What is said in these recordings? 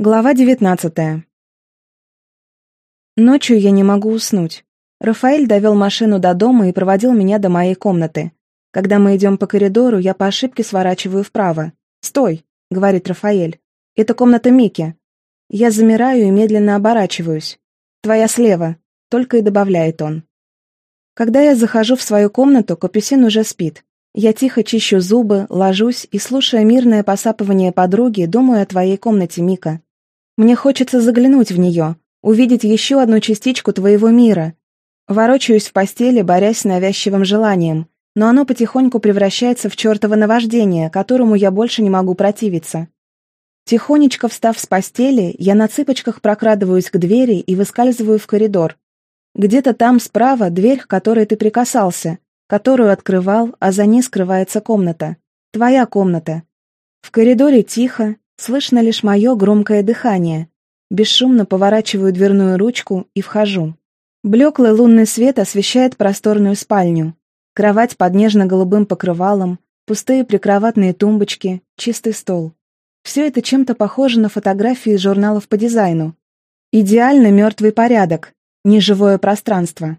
Глава девятнадцатая. Ночью я не могу уснуть. Рафаэль довел машину до дома и проводил меня до моей комнаты. Когда мы идем по коридору, я по ошибке сворачиваю вправо. «Стой!» — говорит Рафаэль. «Это комната Мики». Я замираю и медленно оборачиваюсь. «Твоя слева», — только и добавляет он. Когда я захожу в свою комнату, Капюсин уже спит. Я тихо чищу зубы, ложусь и, слушая мирное посапывание подруги, думаю о твоей комнате, Мика. Мне хочется заглянуть в нее, увидеть еще одну частичку твоего мира. Ворочаюсь в постели, борясь с навязчивым желанием, но оно потихоньку превращается в чертово наваждение, которому я больше не могу противиться. Тихонечко встав с постели, я на цыпочках прокрадываюсь к двери и выскальзываю в коридор. Где-то там справа дверь, к которой ты прикасался, которую открывал, а за ней скрывается комната. Твоя комната. В коридоре тихо, Слышно лишь мое громкое дыхание. Бесшумно поворачиваю дверную ручку и вхожу. Блеклый лунный свет освещает просторную спальню. Кровать под нежно-голубым покрывалом, пустые прикроватные тумбочки, чистый стол. Все это чем-то похоже на фотографии из журналов по дизайну. Идеально мертвый порядок, неживое пространство.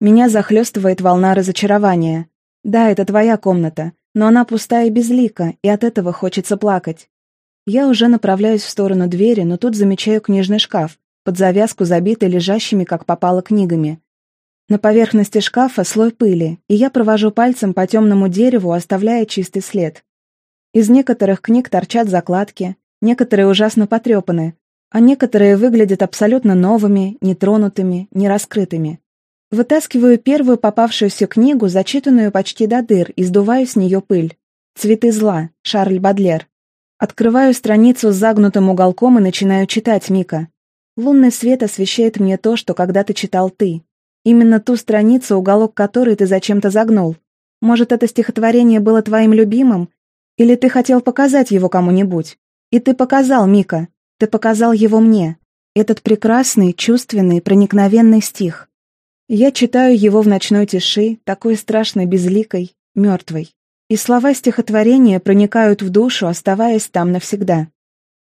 Меня захлестывает волна разочарования. Да, это твоя комната, но она пустая и безлика, и от этого хочется плакать. Я уже направляюсь в сторону двери, но тут замечаю книжный шкаф, под завязку забитый лежащими, как попало, книгами. На поверхности шкафа слой пыли, и я провожу пальцем по темному дереву, оставляя чистый след. Из некоторых книг торчат закладки, некоторые ужасно потрепаны, а некоторые выглядят абсолютно новыми, нетронутыми, нераскрытыми. Вытаскиваю первую попавшуюся книгу, зачитанную почти до дыр, и сдуваю с нее пыль. «Цветы зла», Шарль Бадлер. Открываю страницу с загнутым уголком и начинаю читать Мика. Лунный свет освещает мне то, что когда-то читал ты. Именно ту страницу, уголок которой ты зачем-то загнул. Может, это стихотворение было твоим любимым? Или ты хотел показать его кому-нибудь? И ты показал, Мика. Ты показал его мне. Этот прекрасный, чувственный, проникновенный стих. Я читаю его в ночной тиши, такой страшной, безликой, мертвой. И слова стихотворения проникают в душу, оставаясь там навсегда.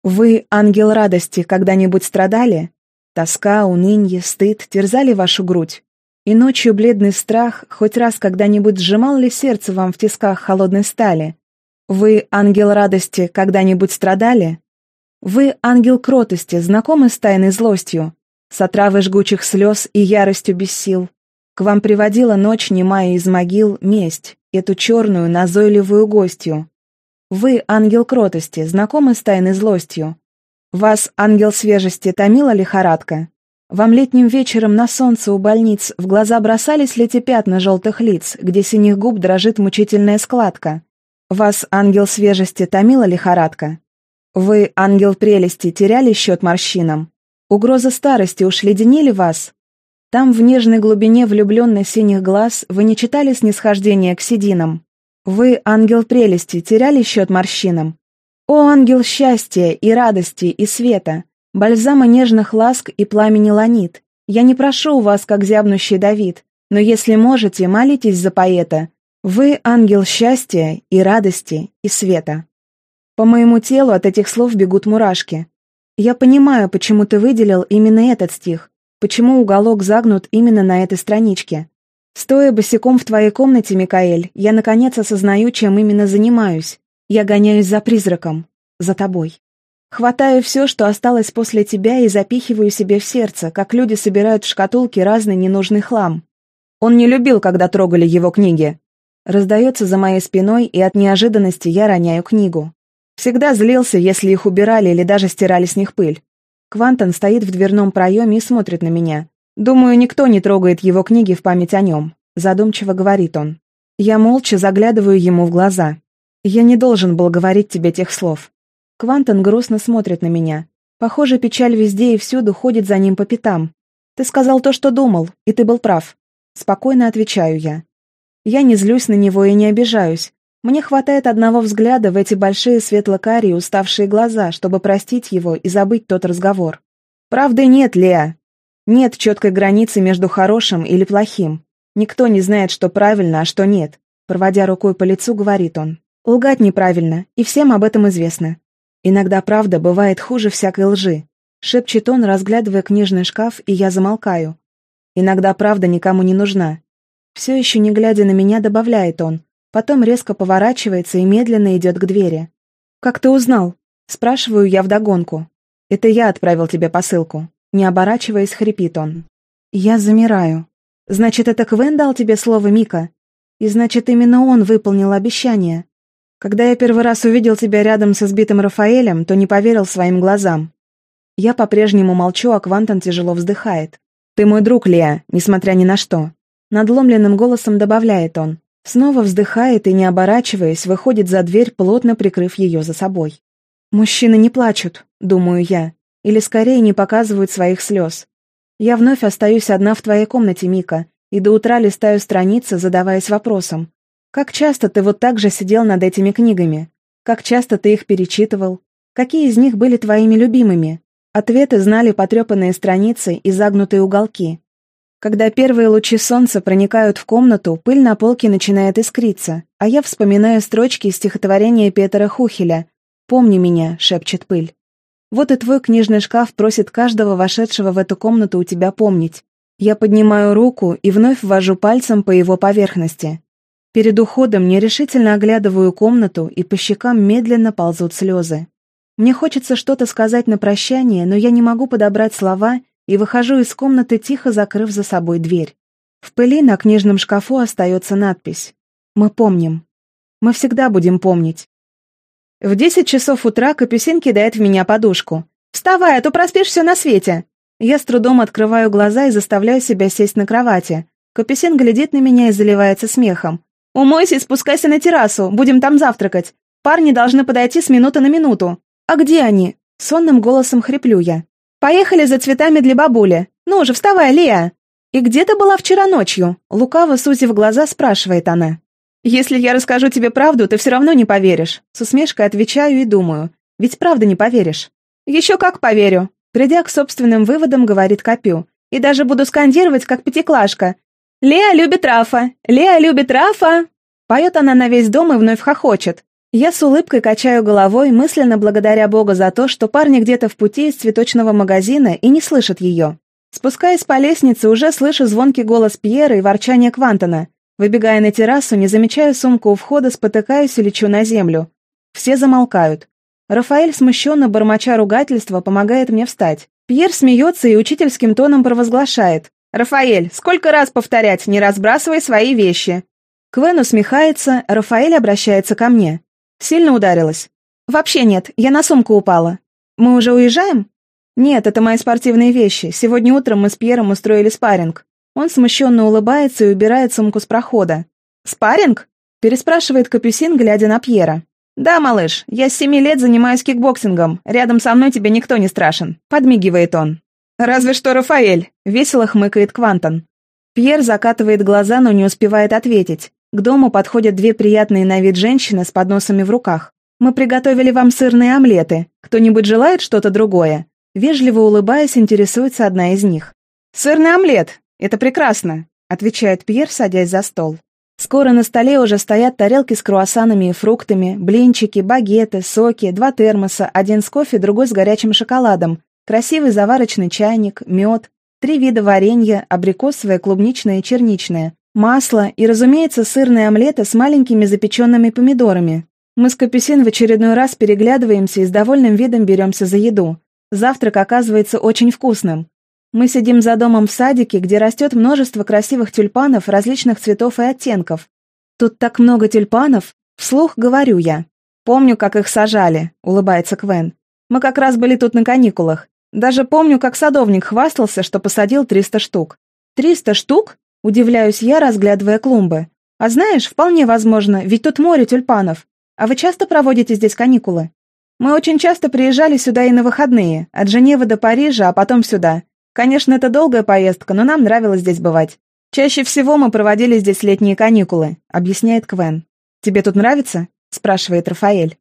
Вы, ангел радости, когда-нибудь страдали? Тоска, унынье, стыд терзали вашу грудь? И ночью бледный страх хоть раз когда-нибудь сжимал ли сердце вам в тисках холодной стали? Вы, ангел радости, когда-нибудь страдали? Вы, ангел кротости, знакомы с тайной злостью, с отравой жгучих слез и яростью без сил? К вам приводила ночь немая из могил месть, эту черную, назойливую гостью. Вы, ангел кротости, знакомы с тайной злостью. Вас, ангел свежести, томила лихорадка? Вам летним вечером на солнце у больниц в глаза бросались ли те пятна желтых лиц, где синих губ дрожит мучительная складка? Вас, ангел свежести, томила лихорадка? Вы, ангел прелести, теряли счет морщинам? Угроза старости уж леденили вас? Там, в нежной глубине влюбленных синих глаз, вы не читали снисхождения к сединам. Вы, ангел прелести, теряли счет морщинам. О, ангел счастья и радости и света, бальзама нежных ласк и пламени ланит, я не прошу у вас, как зябнущий Давид, но если можете, молитесь за поэта. Вы ангел счастья и радости и света. По моему телу от этих слов бегут мурашки. Я понимаю, почему ты выделил именно этот стих, Почему уголок загнут именно на этой страничке? Стоя босиком в твоей комнате, Микаэль, я наконец осознаю, чем именно занимаюсь. Я гоняюсь за призраком. За тобой. Хватаю все, что осталось после тебя, и запихиваю себе в сердце, как люди собирают в шкатулке разный ненужный хлам. Он не любил, когда трогали его книги. Раздается за моей спиной, и от неожиданности я роняю книгу. Всегда злился, если их убирали или даже стирали с них пыль. Квантон стоит в дверном проеме и смотрит на меня. Думаю, никто не трогает его книги в память о нем. Задумчиво говорит он. Я молча заглядываю ему в глаза. Я не должен был говорить тебе тех слов. Квантон грустно смотрит на меня. Похоже, печаль везде и всюду ходит за ним по пятам. Ты сказал то, что думал, и ты был прав. Спокойно отвечаю я. Я не злюсь на него и не обижаюсь. Мне хватает одного взгляда в эти большие светло-карие уставшие глаза, чтобы простить его и забыть тот разговор. Правды нет, Леа. Нет четкой границы между хорошим или плохим. Никто не знает, что правильно, а что нет. Проводя рукой по лицу, говорит он. Лгать неправильно, и всем об этом известно. Иногда правда бывает хуже всякой лжи. Шепчет он, разглядывая книжный шкаф, и я замолкаю. Иногда правда никому не нужна. Все еще не глядя на меня, добавляет он. Потом резко поворачивается и медленно идет к двери. «Как ты узнал?» Спрашиваю я вдогонку. «Это я отправил тебе посылку». Не оборачиваясь, хрипит он. Я замираю. «Значит, это Квен дал тебе слово Мика? И значит, именно он выполнил обещание. Когда я первый раз увидел тебя рядом со сбитым Рафаэлем, то не поверил своим глазам. Я по-прежнему молчу, а Квантон тяжело вздыхает. «Ты мой друг, Леа, несмотря ни на что». Надломленным голосом добавляет он. Снова вздыхает и, не оборачиваясь, выходит за дверь, плотно прикрыв ее за собой. «Мужчины не плачут», — думаю я, или скорее не показывают своих слез. Я вновь остаюсь одна в твоей комнате, Мика, и до утра листаю страницы, задаваясь вопросом. Как часто ты вот так же сидел над этими книгами? Как часто ты их перечитывал? Какие из них были твоими любимыми? Ответы знали потрепанные страницы и загнутые уголки. Когда первые лучи солнца проникают в комнату, пыль на полке начинает искриться, а я вспоминаю строчки из стихотворения Петера Хухеля «Помни меня», — шепчет пыль. Вот и твой книжный шкаф просит каждого вошедшего в эту комнату у тебя помнить. Я поднимаю руку и вновь ввожу пальцем по его поверхности. Перед уходом нерешительно оглядываю комнату, и по щекам медленно ползут слезы. Мне хочется что-то сказать на прощание, но я не могу подобрать слова и выхожу из комнаты, тихо закрыв за собой дверь. В пыли на книжном шкафу остается надпись «Мы помним. Мы всегда будем помнить». В десять часов утра Капюсин кидает в меня подушку. «Вставай, а то проспишь все на свете!» Я с трудом открываю глаза и заставляю себя сесть на кровати. Капюсин глядит на меня и заливается смехом. «Умойся и спускайся на террасу, будем там завтракать. Парни должны подойти с минуты на минуту». «А где они?» Сонным голосом хриплю я. «Поехали за цветами для бабули. Ну уже вставай, Леа!» «И где ты была вчера ночью?» Лукаво, сузив глаза, спрашивает она. «Если я расскажу тебе правду, ты все равно не поверишь». С усмешкой отвечаю и думаю. «Ведь правда не поверишь». «Еще как поверю». Придя к собственным выводам, говорит Копю. «И даже буду скандировать, как пятиклашка. Леа любит Рафа! Леа любит Рафа!» Поет она на весь дом и вновь хохочет. Я с улыбкой качаю головой, мысленно благодаря Бога за то, что парни где-то в пути из цветочного магазина и не слышат ее. Спускаясь по лестнице, уже слышу звонкий голос Пьера и ворчание Квантона. Выбегая на террасу, не замечая сумку у входа, спотыкаюсь и лечу на землю. Все замолкают. Рафаэль, смущенно бормоча ругательства, помогает мне встать. Пьер смеется и учительским тоном провозглашает. «Рафаэль, сколько раз повторять, не разбрасывай свои вещи!» Квен усмехается, Рафаэль обращается ко мне. Сильно ударилась? Вообще нет, я на сумку упала. Мы уже уезжаем? Нет, это мои спортивные вещи. Сегодня утром мы с Пьером устроили спарринг. Он смущенно улыбается и убирает сумку с прохода. «Спарринг?» – переспрашивает Капюсин, глядя на Пьера. «Да, малыш, я с семи лет занимаюсь кикбоксингом. Рядом со мной тебе никто не страшен», – подмигивает он. «Разве что Рафаэль», — весело хмыкает Квантон. Пьер закатывает глаза, но не успевает ответить. К дому подходят две приятные на вид женщины с подносами в руках. «Мы приготовили вам сырные омлеты. Кто-нибудь желает что-то другое?» Вежливо улыбаясь, интересуется одна из них. «Сырный омлет! Это прекрасно!» — отвечает Пьер, садясь за стол. Скоро на столе уже стоят тарелки с круассанами и фруктами, блинчики, багеты, соки, два термоса, один с кофе, другой с горячим шоколадом, красивый заварочный чайник, мед, три вида варенья, абрикосовое, клубничное и черничное, масло и, разумеется, сырные омлеты с маленькими запеченными помидорами. Мы с Капюсин в очередной раз переглядываемся и с довольным видом беремся за еду. Завтрак оказывается очень вкусным. Мы сидим за домом в садике, где растет множество красивых тюльпанов различных цветов и оттенков. Тут так много тюльпанов, вслух говорю я. Помню, как их сажали, улыбается Квен. Мы как раз были тут на каникулах. Даже помню, как садовник хвастался, что посадил 300 штук. 300 штук? Удивляюсь я, разглядывая клумбы. А знаешь, вполне возможно, ведь тут море тюльпанов. А вы часто проводите здесь каникулы? Мы очень часто приезжали сюда и на выходные, от Женевы до Парижа, а потом сюда. Конечно, это долгая поездка, но нам нравилось здесь бывать. Чаще всего мы проводили здесь летние каникулы, объясняет Квен. Тебе тут нравится? спрашивает Рафаэль.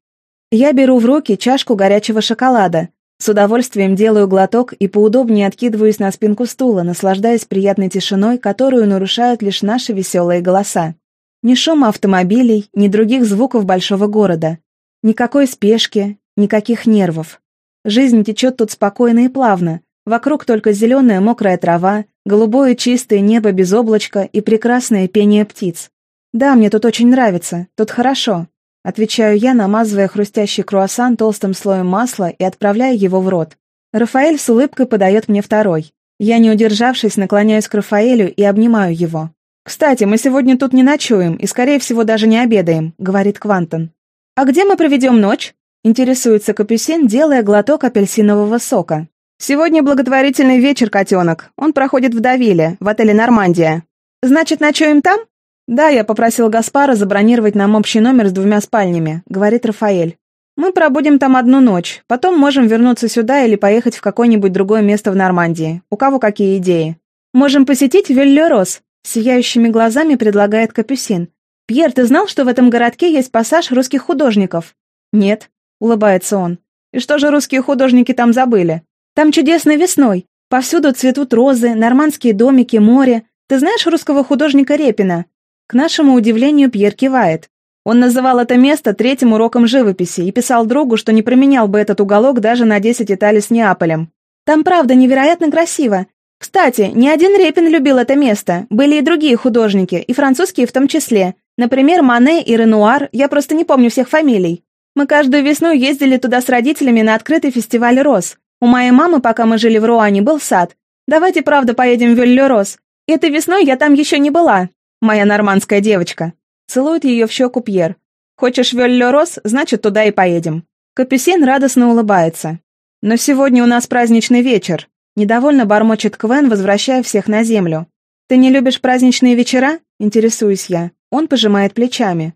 Я беру в руки чашку горячего шоколада, с удовольствием делаю глоток и поудобнее откидываюсь на спинку стула, наслаждаясь приятной тишиной, которую нарушают лишь наши веселые голоса. Ни шума автомобилей, ни других звуков большого города. Никакой спешки, Никаких нервов. Жизнь течет тут спокойно и плавно. Вокруг только зеленая мокрая трава, голубое чистое небо без облачка и прекрасное пение птиц. Да, мне тут очень нравится, тут хорошо. Отвечаю я, намазывая хрустящий круассан толстым слоем масла и отправляя его в рот. Рафаэль с улыбкой подает мне второй. Я, не удержавшись, наклоняюсь к Рафаэлю и обнимаю его. «Кстати, мы сегодня тут не ночуем и, скорее всего, даже не обедаем», — говорит Квантон. «А где мы проведем ночь?» — интересуется Капюсин, делая глоток апельсинового сока. «Сегодня благотворительный вечер, котенок. Он проходит в Давиле, в отеле «Нормандия». Значит, ночуем там?» «Да, я попросил Гаспара забронировать нам общий номер с двумя спальнями», — говорит Рафаэль. «Мы пробудем там одну ночь, потом можем вернуться сюда или поехать в какое-нибудь другое место в Нормандии. У кого какие идеи?» «Можем посетить Виллерос», — сияющими глазами предлагает Капюсин. «Пьер, ты знал, что в этом городке есть пассаж русских художников?» «Нет», — улыбается он. «И что же русские художники там забыли?» «Там чудесной весной. Повсюду цветут розы, нормандские домики, море. Ты знаешь русского художника Репина?» К нашему удивлению, Пьер кивает. Он называл это место третьим уроком живописи и писал другу, что не променял бы этот уголок даже на 10 Италий с Неаполем. Там правда невероятно красиво. Кстати, не один Репин любил это место, были и другие художники, и французские в том числе. Например, Мане и Ренуар, я просто не помню всех фамилий. Мы каждую весну ездили туда с родителями на открытый фестиваль роз. У моей мамы, пока мы жили в Руане, был сад. Давайте, правда, поедем в Вилле-Роз. Этой весной я там еще не была. Моя нормандская девочка. Целует ее в щеку Пьер. «Хочешь Вёль-Ле-Рос, значит, туда и поедем». Капюсин радостно улыбается. «Но сегодня у нас праздничный вечер», — недовольно бормочет Квен, возвращая всех на землю. «Ты не любишь праздничные вечера?» — интересуюсь я. Он пожимает плечами.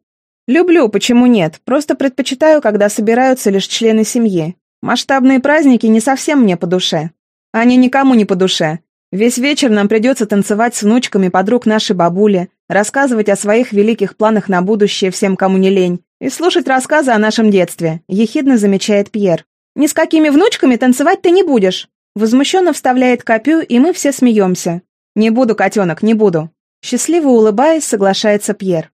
«Люблю, почему нет? Просто предпочитаю, когда собираются лишь члены семьи. Масштабные праздники не совсем мне по душе. Они никому не по душе. Весь вечер нам придется танцевать с внучками подруг нашей бабули, рассказывать о своих великих планах на будущее всем, кому не лень, и слушать рассказы о нашем детстве», — ехидно замечает Пьер. «Ни с какими внучками танцевать ты не будешь!» Возмущенно вставляет Копю, и мы все смеемся. «Не буду, котенок, не буду!» Счастливо улыбаясь, соглашается Пьер.